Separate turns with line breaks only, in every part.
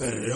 Three,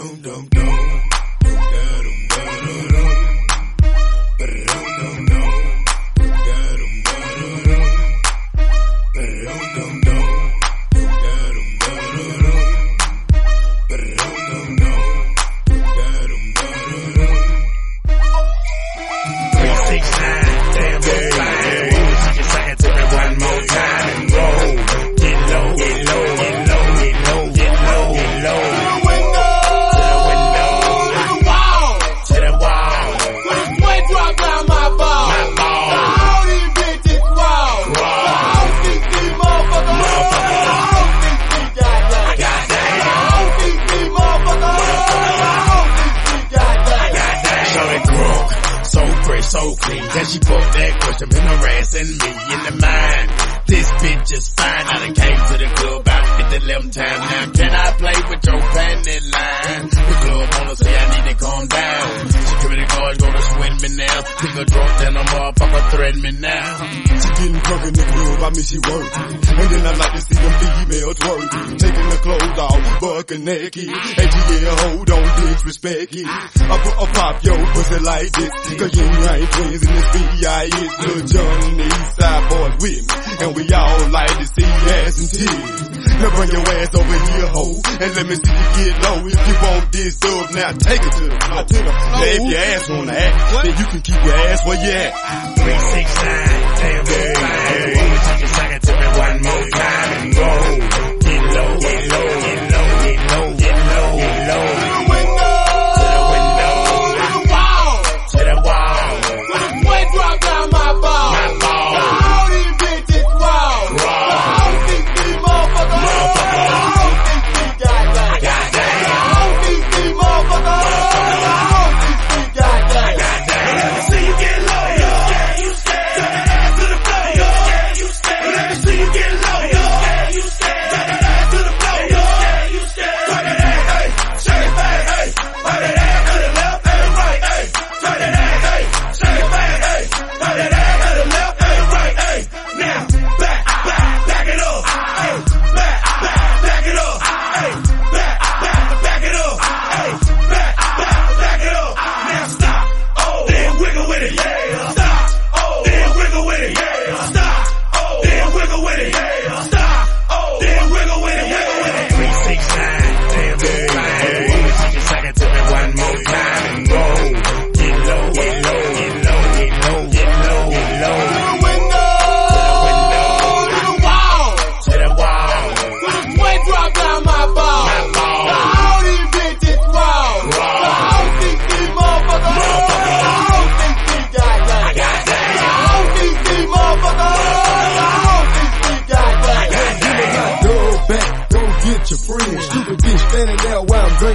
clean. Then she put that question in harassing me in the mind. This bitch is fine. I done came to the club about 50 11 times. Now can I play with your panty line? The club wanna say I need to calm down. Security guards gonna swing me now. Pick a drunk, then a motherfucker threaten me now.
She getting drunk in the club, I miss she work. And then I like to see them females twerk. Taking the clothes off, bucking naked. And yeah, hold on, disrespect it. I put a pop yo pussy like this. Cause you ain't twins in this B.I.S. Lil Jon and the East Side Boyz with me. And we all like to see ass and titties. Now bring your ass over here, ho. And let me see you get low. If you want this dub, now take it to the floor. To the floor. Now if your ass wanna act, then you can keep your ass where you at.
Three, six, nine, damn, so fine. Ooh, she just sang it to me one more time and roll.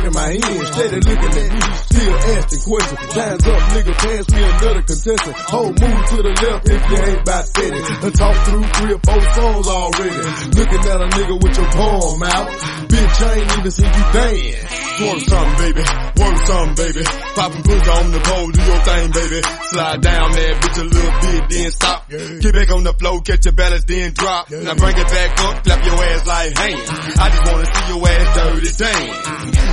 Drinking my hand. Steady looking at me, still asking questions. Time's up, nigga, pass me another contestant. Whole move to the left if you ain't about steady. I talk through three or four songs already. Looking at a nigga with your palm out. Bitch, I ain't even seen you dance. Work something, baby. Work something, baby. Poppin' pussy on the pole, do your thing, baby. Slide down that bitch a little bit, then stop. Get back on the floor, catch your balance, then drop. Now bring it back up, clap your ass like hand. I just wanna see your ass dirty, damn.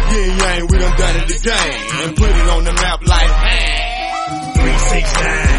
Yeah, yeah, we done done it again. And put it on the map like, man.
Three, six, nine,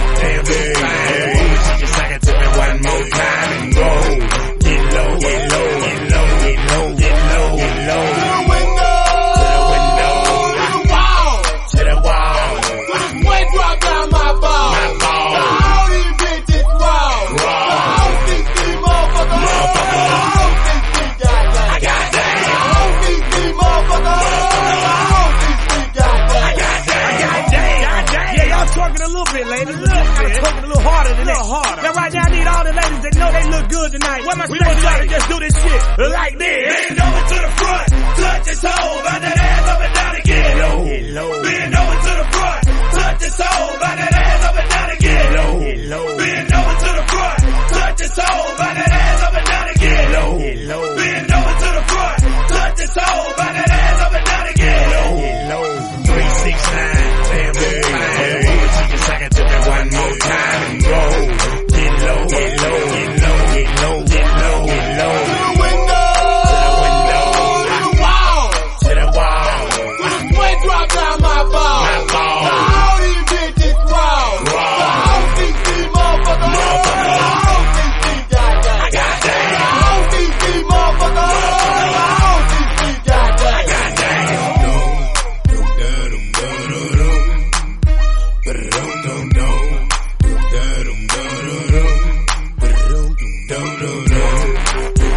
harder. Now right now I need all the ladies that know they look good tonight. What my we don't try to just do this shit like this.
Bend over to the front, touch your toe, about that ass up and down again. Hello. Bend over. Thank you.